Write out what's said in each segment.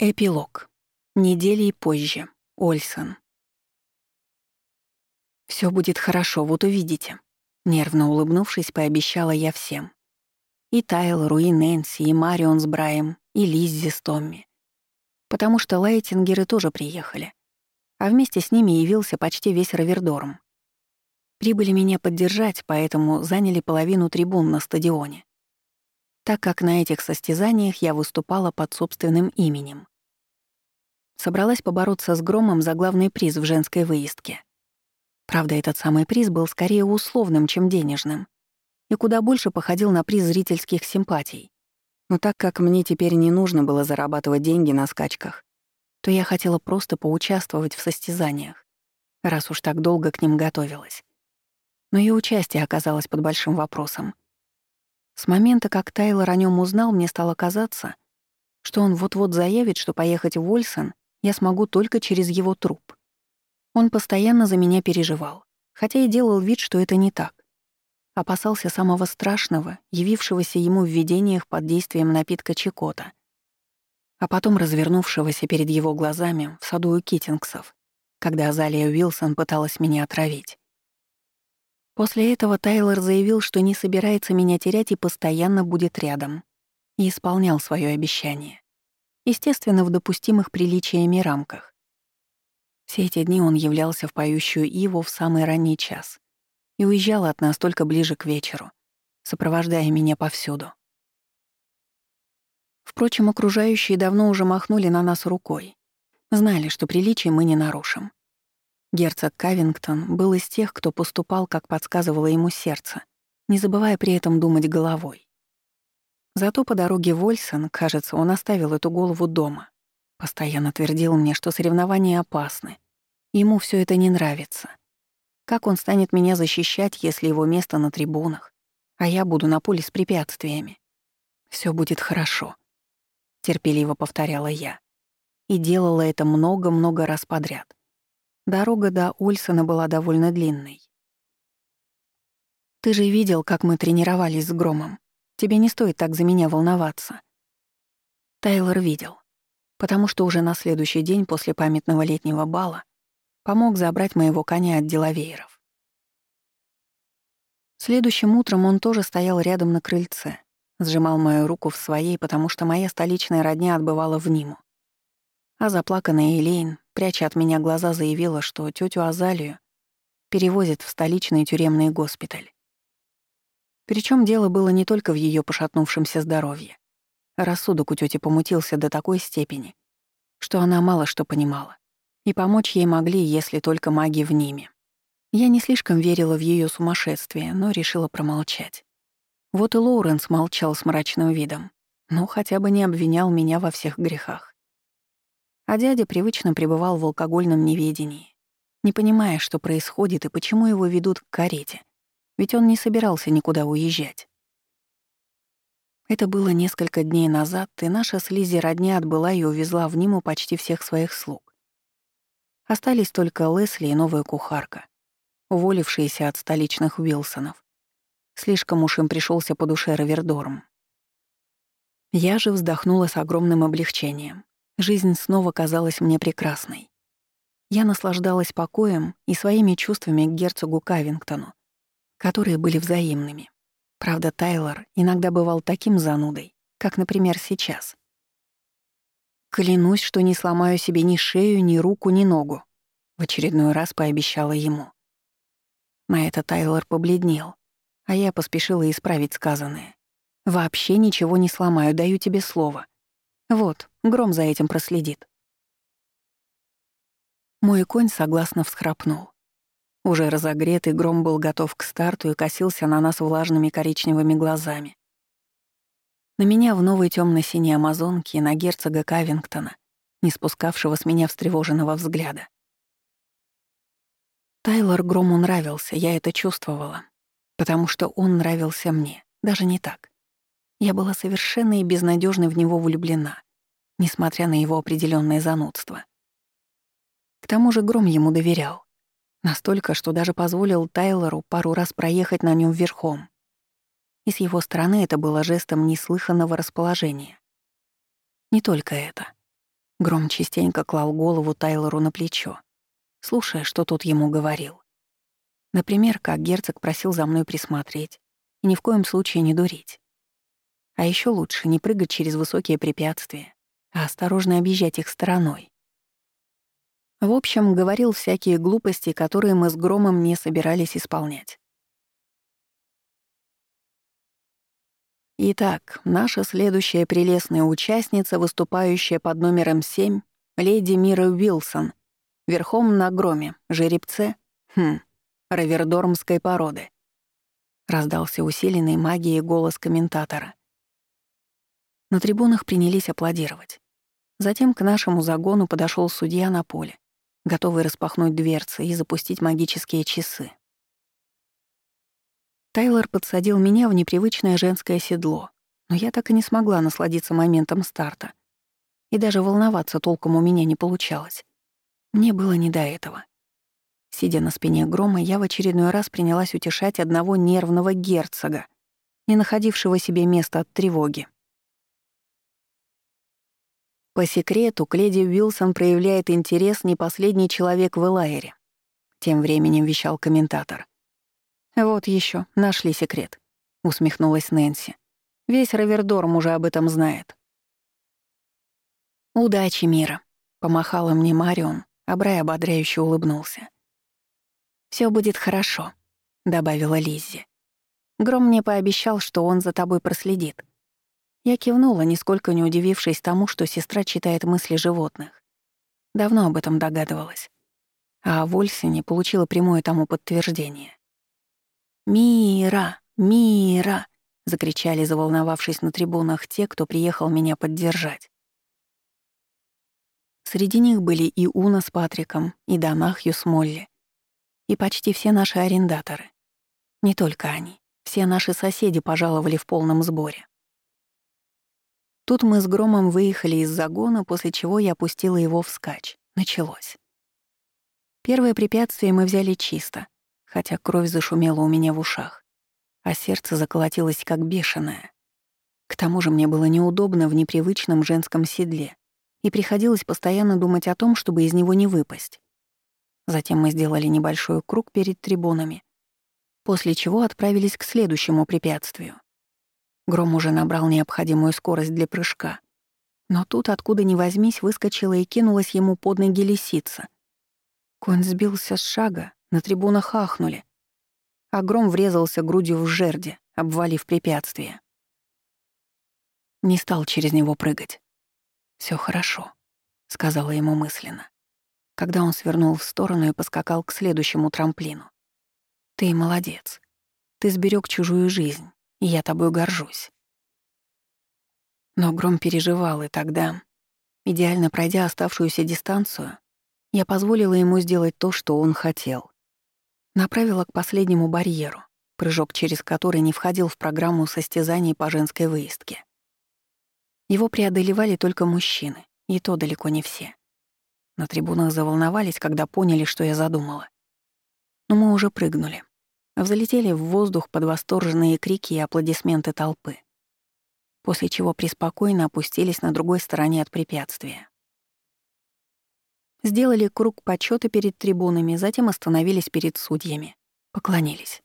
Эпилог. Недели позже. Ольсон. Все будет хорошо, вот увидите», — нервно улыбнувшись, пообещала я всем. И Тайлору, и Нэнси, и Марион с Браем, и Лиззи с Томми. Потому что лайтингеры тоже приехали. А вместе с ними явился почти весь Равердорм. Прибыли меня поддержать, поэтому заняли половину трибун на стадионе так как на этих состязаниях я выступала под собственным именем. Собралась побороться с Громом за главный приз в женской выездке. Правда, этот самый приз был скорее условным, чем денежным, и куда больше походил на приз зрительских симпатий. Но так как мне теперь не нужно было зарабатывать деньги на скачках, то я хотела просто поучаствовать в состязаниях, раз уж так долго к ним готовилась. Но и участие оказалось под большим вопросом — с момента, как Тайлор о нем узнал, мне стало казаться, что он вот-вот заявит, что поехать в Ольсон я смогу только через его труп. Он постоянно за меня переживал, хотя и делал вид, что это не так. Опасался самого страшного, явившегося ему в видениях под действием напитка Чикота, а потом развернувшегося перед его глазами в саду у Китингсов, когда Азалия Уилсон пыталась меня отравить. После этого Тайлор заявил, что не собирается меня терять и постоянно будет рядом. И исполнял свое обещание. Естественно, в допустимых приличиями рамках. Все эти дни он являлся в поющую Иву в самый ранний час и уезжал от нас только ближе к вечеру, сопровождая меня повсюду. Впрочем, окружающие давно уже махнули на нас рукой. Знали, что приличий мы не нарушим. Герцог Кавингтон был из тех, кто поступал, как подсказывало ему сердце, не забывая при этом думать головой. Зато по дороге в Ольсон, кажется, он оставил эту голову дома. Постоянно твердил мне, что соревнования опасны. Ему все это не нравится. Как он станет меня защищать, если его место на трибунах, а я буду на поле с препятствиями? Все будет хорошо», — терпеливо повторяла я. И делала это много-много раз подряд. Дорога до Ульсона была довольно длинной. «Ты же видел, как мы тренировались с Громом. Тебе не стоит так за меня волноваться». Тайлор видел, потому что уже на следующий день после памятного летнего бала помог забрать моего коня от деловееров. Следующим утром он тоже стоял рядом на крыльце, сжимал мою руку в своей, потому что моя столичная родня отбывала в Ниму. А заплаканная Элейн пряча от меня глаза, заявила, что тетю Азалию перевозят в столичный тюремный госпиталь. Причем дело было не только в ее пошатнувшемся здоровье. Рассудок у тети помутился до такой степени, что она мало что понимала. И помочь ей могли, если только маги в Ниме. Я не слишком верила в ее сумасшествие, но решила промолчать. Вот и Лоуренс молчал с мрачным видом, но хотя бы не обвинял меня во всех грехах. А дядя привычно пребывал в алкогольном неведении, не понимая, что происходит и почему его ведут к карете, ведь он не собирался никуда уезжать. Это было несколько дней назад, и наша с Лиззи родня отбыла и увезла в Ниму почти всех своих слуг. Остались только Лесли и новая кухарка, уволившиеся от столичных Уилсонов. Слишком уж им пришелся по душе Равердорм. Я же вздохнула с огромным облегчением. Жизнь снова казалась мне прекрасной. Я наслаждалась покоем и своими чувствами к герцогу Кавингтону, которые были взаимными. Правда, Тайлор иногда бывал таким занудой, как, например, сейчас. «Клянусь, что не сломаю себе ни шею, ни руку, ни ногу», — в очередной раз пообещала ему. На это Тайлор побледнел, а я поспешила исправить сказанное. «Вообще ничего не сломаю, даю тебе слово. Вот, Гром за этим проследит. Мой конь согласно всхрапнул. Уже разогретый Гром был готов к старту и косился на нас влажными коричневыми глазами. На меня в новой темно синей амазонке и на герцога Кавингтона, не спускавшего с меня встревоженного взгляда. Тайлор Грому нравился, я это чувствовала, потому что он нравился мне, даже не так. Я была совершенно и безнадежно в него влюблена несмотря на его определенное занудство. К тому же Гром ему доверял. Настолько, что даже позволил Тайлору пару раз проехать на нем верхом. И с его стороны это было жестом неслыханного расположения. Не только это. Гром частенько клал голову Тайлору на плечо, слушая, что тот ему говорил. Например, как герцог просил за мной присмотреть и ни в коем случае не дурить. А еще лучше не прыгать через высокие препятствия, а осторожно объезжать их стороной. В общем, говорил всякие глупости, которые мы с Громом не собирались исполнять. Итак, наша следующая прелестная участница, выступающая под номером 7, леди Мира Уилсон, верхом на громе, жеребце, хм, равердормской породы. Раздался усиленный магией голос комментатора. На трибунах принялись аплодировать. Затем к нашему загону подошел судья на поле, готовый распахнуть дверцы и запустить магические часы. Тайлор подсадил меня в непривычное женское седло, но я так и не смогла насладиться моментом старта. И даже волноваться толком у меня не получалось. Мне было не до этого. Сидя на спине грома, я в очередной раз принялась утешать одного нервного герцога, не находившего себе места от тревоги. По секрету, к леди Уилсон проявляет интерес не последний человек в Элайере. Тем временем вещал комментатор. «Вот еще, нашли секрет», — усмехнулась Нэнси. «Весь Равердорм уже об этом знает». «Удачи, Мира», — помахала мне Марион, а Брай ободряюще улыбнулся. Все будет хорошо», — добавила Лиззи. «Гром мне пообещал, что он за тобой проследит». Я кивнула, нисколько не удивившись тому, что сестра читает мысли животных. Давно об этом догадывалась. А в Ольсине получила прямое тому подтверждение. «Мира! Мира!» — закричали, заволновавшись на трибунах те, кто приехал меня поддержать. Среди них были и Уна с Патриком, и Донахью с Молли, и почти все наши арендаторы. Не только они, все наши соседи пожаловали в полном сборе. Тут мы с Громом выехали из загона, после чего я опустила его вскачь. Началось. Первое препятствие мы взяли чисто — хотя кровь зашумела у меня в ушах, а сердце заколотилось как бешеное. К тому же мне было неудобно в непривычном женском седле, и приходилось постоянно думать о том, чтобы из него не выпасть. Затем мы сделали небольшой круг перед трибунами, после чего отправились к следующему препятствию. Гром уже набрал необходимую скорость для прыжка. Но тут, откуда ни возьмись, выскочила и кинулась ему под ноги лисица. Конь сбился с шага, на трибунах ахнули. А гром врезался грудью в жерди, обвалив препятствие. Не стал через него прыгать. Все хорошо», — сказала ему мысленно, когда он свернул в сторону и поскакал к следующему трамплину. «Ты молодец. Ты сберег чужую жизнь, и я тобой горжусь». Но Гром переживал, и тогда, идеально пройдя оставшуюся дистанцию, я позволила ему сделать то, что он хотел. Направила к последнему барьеру, прыжок через который не входил в программу состязаний по женской выездке. Его преодолевали только мужчины, и то далеко не все. На трибунах заволновались, когда поняли, что я задумала. Но мы уже прыгнули. Взлетели в воздух под восторженные крики и аплодисменты толпы. После чего преспокойно опустились на другой стороне от препятствия. Сделали круг почета перед трибунами, затем остановились перед судьями. Поклонились.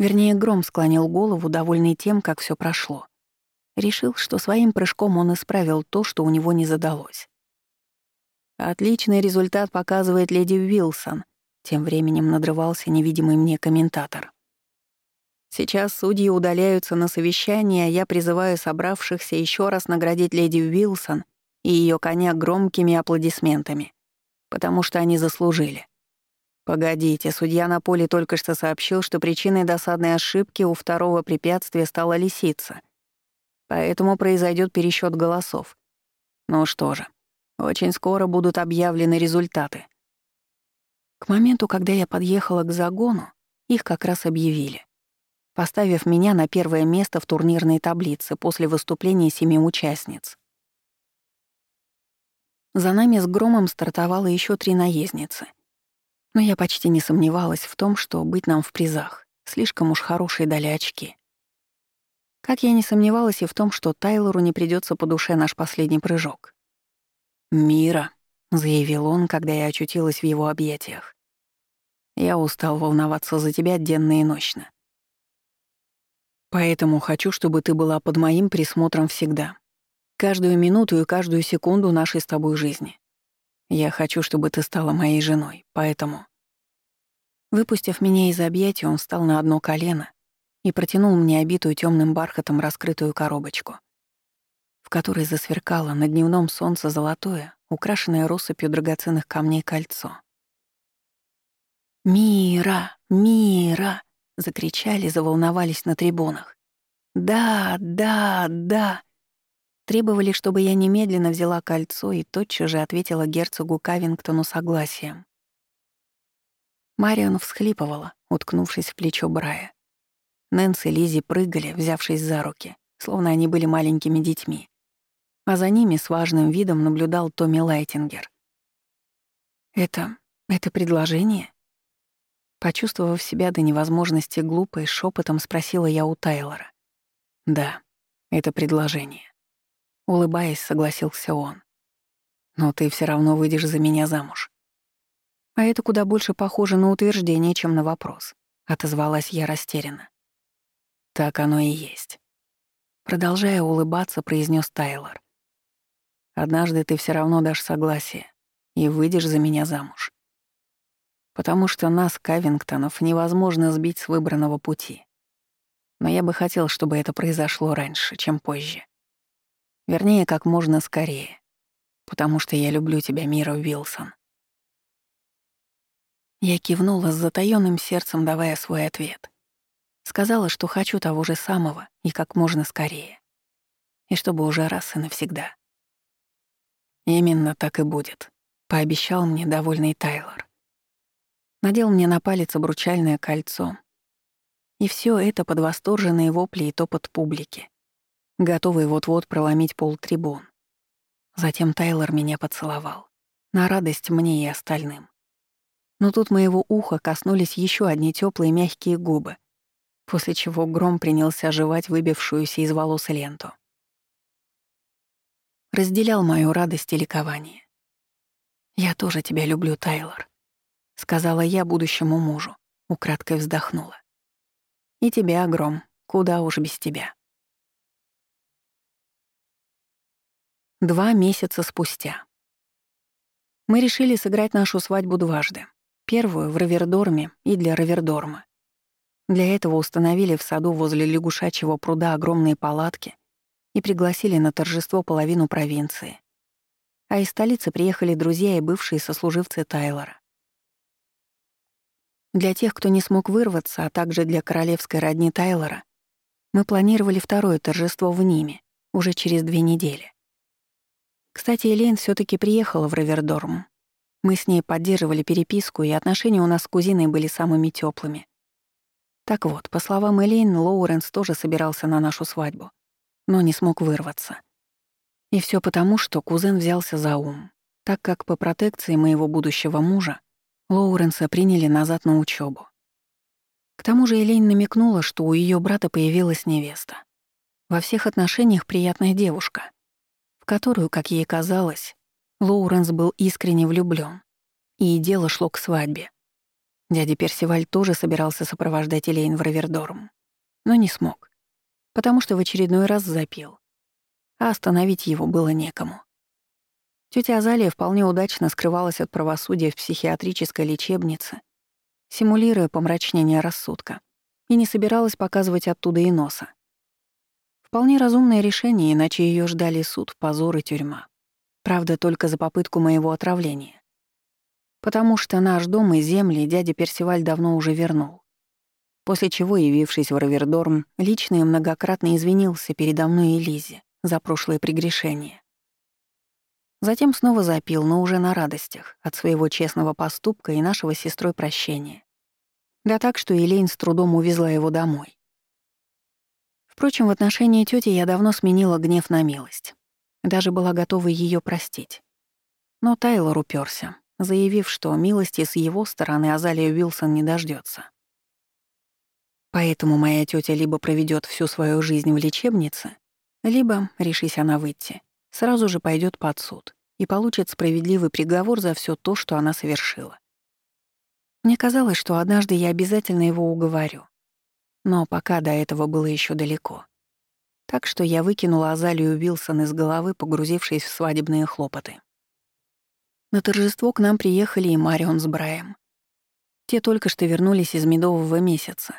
Вернее, Гром склонил голову, довольный тем, как все прошло. Решил, что своим прыжком он исправил то, что у него не задалось. «Отличный результат показывает леди Уилсон», — тем временем надрывался невидимый мне комментатор. «Сейчас судьи удаляются на совещание, а я призываю собравшихся еще раз наградить леди Уилсон и ее коня громкими аплодисментами потому что они заслужили. Погодите, судья на поле только что сообщил, что причиной досадной ошибки у второго препятствия стала лисица. Поэтому произойдет пересчет голосов. Ну что же, очень скоро будут объявлены результаты. К моменту, когда я подъехала к загону, их как раз объявили, поставив меня на первое место в турнирной таблице после выступления семи участниц. За нами с громом стартовало еще три наездницы. Но я почти не сомневалась в том, что быть нам в призах. Слишком уж хорошие дали очки. Как я не сомневалась и в том, что Тайлору не придется по душе наш последний прыжок. «Мира», — заявил он, когда я очутилась в его объятиях. «Я устал волноваться за тебя денно и ночно. Поэтому хочу, чтобы ты была под моим присмотром всегда. Каждую минуту и каждую секунду нашей с тобой жизни. Я хочу, чтобы ты стала моей женой, поэтому...» Выпустив меня из объятий, он встал на одно колено и протянул мне обитую темным бархатом раскрытую коробочку, в которой засверкало на дневном солнце золотое, украшенное россыпью драгоценных камней кольцо. «Мира! Мира!» — закричали, заволновались на трибунах. «Да, да, да!» Требовали, чтобы я немедленно взяла кольцо и тотчас же ответила герцогу Кавингтону согласием. Марион всхлипывала, уткнувшись в плечо Брая. Нэнси и Лизи прыгали, взявшись за руки, словно они были маленькими детьми. А за ними с важным видом наблюдал Томми Лайтингер. «Это... это предложение?» Почувствовав себя до невозможности глупой, шепотом спросила я у Тайлора. «Да, это предложение». Улыбаясь, согласился он. «Но ты все равно выйдешь за меня замуж». «А это куда больше похоже на утверждение, чем на вопрос», — отозвалась я растерянно. Так оно и есть. Продолжая улыбаться, произнес Тайлор. Однажды ты все равно дашь согласие и выйдешь за меня замуж. Потому что нас, Кавингтонов, невозможно сбить с выбранного пути. Но я бы хотел, чтобы это произошло раньше, чем позже. Вернее, как можно скорее. Потому что я люблю тебя, Мира Уилсон. Я кивнула с затаённым сердцем, давая свой ответ. Сказала, что хочу того же самого и как можно скорее. И чтобы уже раз и навсегда. Именно так и будет, пообещал мне довольный Тайлор. Надел мне на палец обручальное кольцо. И все это под восторженные вопли и топот публики, готовый вот-вот проломить пол трибун. Затем Тайлор меня поцеловал. На радость мне и остальным. Но тут моего уха коснулись еще одни теплые мягкие губы — после чего гром принялся жевать выбившуюся из волос ленту. Разделял мою радость и ликование. «Я тоже тебя люблю, Тайлор», — сказала я будущему мужу, украдкой вздохнула. «И тебя, Гром, куда уж без тебя». Два месяца спустя. Мы решили сыграть нашу свадьбу дважды. Первую — в Равердорме и для Равердорма. Для этого установили в саду возле лягушачьего пруда огромные палатки и пригласили на торжество половину провинции. А из столицы приехали друзья и бывшие сослуживцы Тайлора. Для тех, кто не смог вырваться, а также для королевской родни Тайлора, мы планировали второе торжество в Ниме, уже через две недели. Кстати, Элейн все таки приехала в Равердорм. Мы с ней поддерживали переписку, и отношения у нас с кузиной были самыми теплыми. Так вот, по словам Элейн, Лоуренс тоже собирался на нашу свадьбу, но не смог вырваться. И все потому, что кузен взялся за ум, так как по протекции моего будущего мужа Лоуренса приняли назад на учебу. К тому же Элейн намекнула, что у ее брата появилась невеста. Во всех отношениях приятная девушка, в которую, как ей казалось, Лоуренс был искренне влюблен, и дело шло к свадьбе. Дядя Персиваль тоже собирался сопровождать Элейн в Равердорм, но не смог, потому что в очередной раз запил, а остановить его было некому. Тётя Азалия вполне удачно скрывалась от правосудия в психиатрической лечебнице, симулируя помрачнение рассудка, и не собиралась показывать оттуда и носа. Вполне разумное решение, иначе ее ждали суд, позор и тюрьма. Правда, только за попытку моего отравления потому что наш дом и земли дядя Персиваль давно уже вернул. После чего, явившись в Равердорм, лично и многократно извинился передо мной и Лизе за прошлое прегрешение. Затем снова запил, но уже на радостях от своего честного поступка и нашего сестрой прощения. Да так, что Елейн с трудом увезла его домой. Впрочем, в отношении тети я давно сменила гнев на милость. Даже была готова ее простить. Но Тайлор уперся, заявив, что милости с его стороны Азалия Уилсон не дождется. Поэтому моя тетя либо проведет всю свою жизнь в лечебнице, либо, решись она выйти, сразу же пойдет под суд и получит справедливый приговор за все то, что она совершила. Мне казалось, что однажды я обязательно его уговорю. Но пока до этого было еще далеко. Так что я выкинула Азалию Уилсон из головы, погрузившись в свадебные хлопоты. На торжество к нам приехали и Марион с Браем. Те только что вернулись из медового месяца.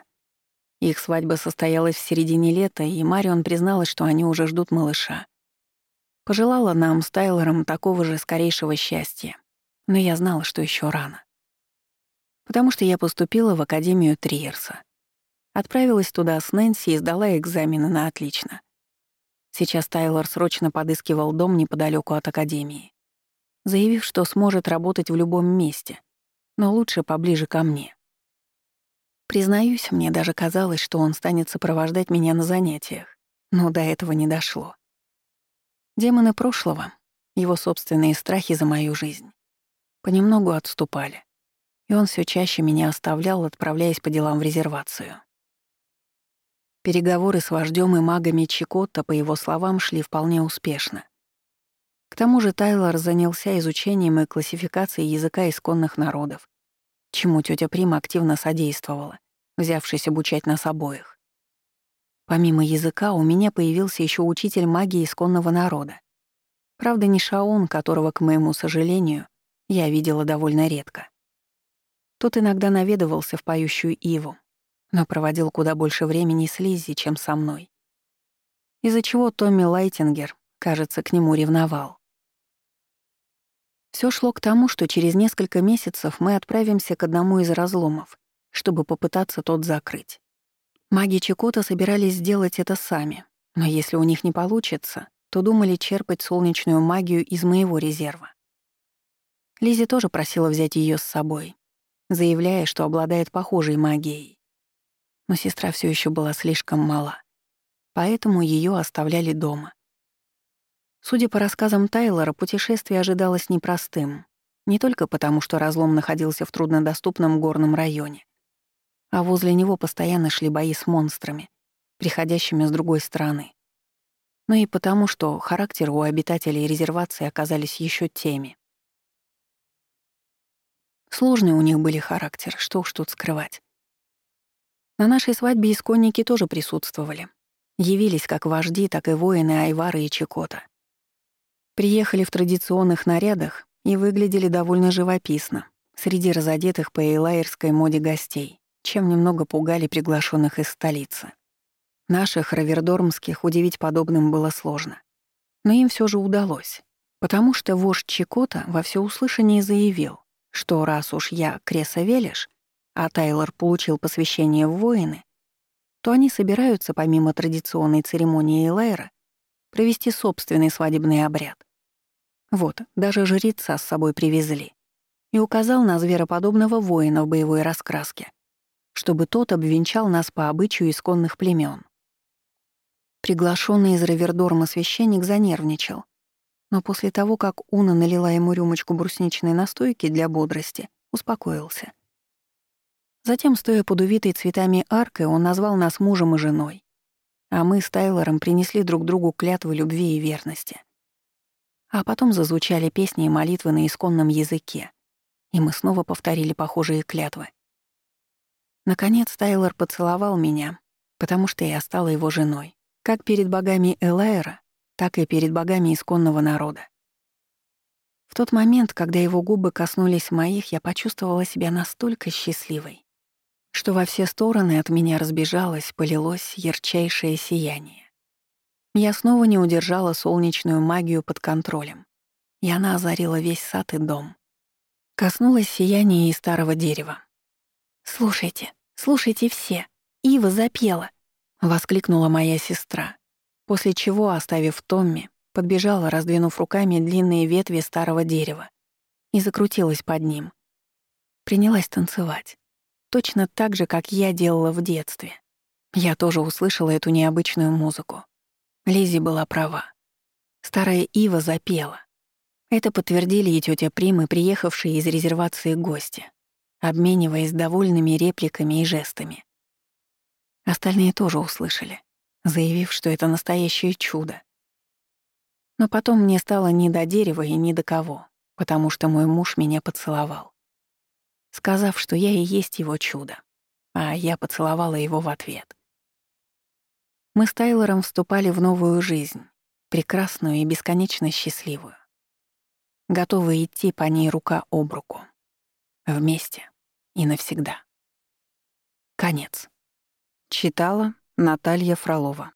Их свадьба состоялась в середине лета, и Марион призналась, что они уже ждут малыша. Пожелала нам с Тайлором такого же скорейшего счастья, но я знала, что еще рано. Потому что я поступила в Академию Триерса. Отправилась туда с Нэнси и сдала экзамены на отлично. Сейчас Тайлор срочно подыскивал дом неподалеку от Академии, заявив, что сможет работать в любом месте, но лучше поближе ко мне. Признаюсь, мне даже казалось, что он станет сопровождать меня на занятиях, но до этого не дошло. Демоны прошлого, его собственные страхи за мою жизнь, понемногу отступали, и он все чаще меня оставлял, отправляясь по делам в резервацию. Переговоры с вождем и магами Чикотта, по его словам, шли вполне успешно. К тому же Тайлор занялся изучением и классификацией языка исконных народов, чему тетя Прима активно содействовала, взявшись обучать нас обоих. Помимо языка у меня появился еще учитель магии исконного народа. Правда, не Шаун, которого, к моему сожалению, я видела довольно редко. Тот иногда наведывался в поющую Иву, но проводил куда больше времени с Лиззи, чем со мной. Из-за чего Томми Лайтингер, кажется, к нему ревновал. Все шло к тому, что через несколько месяцев мы отправимся к одному из разломов, чтобы попытаться тот закрыть. Маги Чикота собирались сделать это сами, но если у них не получится, то думали черпать солнечную магию из моего резерва. Лизи тоже просила взять ее с собой, заявляя, что обладает похожей магией. Но сестра все еще была слишком мала, поэтому ее оставляли дома. Судя по рассказам Тайлора, путешествие ожидалось непростым, не только потому, что разлом находился в труднодоступном горном районе, а возле него постоянно шли бои с монстрами, приходящими с другой стороны, но и потому, что характеры у обитателей резервации оказались еще теми. Сложные у них были характер, что уж тут скрывать. На нашей свадьбе исконники тоже присутствовали. Явились как вожди, так и воины Айвары и Чикота. Приехали в традиционных нарядах и выглядели довольно живописно, среди разодетых по эйлайерской моде гостей, чем немного пугали приглашенных из столицы. Наших равердормских удивить подобным было сложно. Но им все же удалось, потому что вождь Чикота во всеуслышание заявил, что раз уж я Креса Велиш, а Тайлор получил посвящение в воины, то они собираются, помимо традиционной церемонии Эйлайра, провести собственный свадебный обряд. Вот, даже жреца с собой привезли. И указал на звероподобного воина в боевой раскраске, чтобы тот обвенчал нас по обычаю исконных племен. Приглашенный из Равердорма священник занервничал, но после того, как Уна налила ему рюмочку брусничной настойки для бодрости, успокоился. Затем, стоя под увитой цветами аркой, он назвал нас мужем и женой, а мы с Тайлором принесли друг другу клятвы любви и верности. А потом зазвучали песни и молитвы на исконном языке, и мы снова повторили похожие клятвы. Наконец Тайлор поцеловал меня, потому что я стала его женой, как перед богами Элайра, так и перед богами исконного народа. В тот момент, когда его губы коснулись моих, я почувствовала себя настолько счастливой, что во все стороны от меня разбежалось, полилось ярчайшее сияние. Я снова не удержала солнечную магию под контролем, и она озарила весь сад и дом. Коснулось сияния и старого дерева. «Слушайте, слушайте все, Ива запела!» — воскликнула моя сестра, после чего, оставив Томми, подбежала, раздвинув руками длинные ветви старого дерева, и закрутилась под ним. Принялась танцевать. Точно так же, как я делала в детстве. Я тоже услышала эту необычную музыку. Лизи была права. Старая Ива запела. Это подтвердили и тетя Примы, приехавшие из резервации гости, обмениваясь довольными репликами и жестами. Остальные тоже услышали, заявив, что это настоящее чудо. Но потом мне стало ни до дерева и ни до кого, потому что мой муж меня поцеловал, сказав, что я и есть его чудо, а я поцеловала его в ответ. Мы с Тайлором вступали в новую жизнь, прекрасную и бесконечно счастливую. Готовы идти по ней рука об руку. Вместе и навсегда. Конец. Читала Наталья Фролова.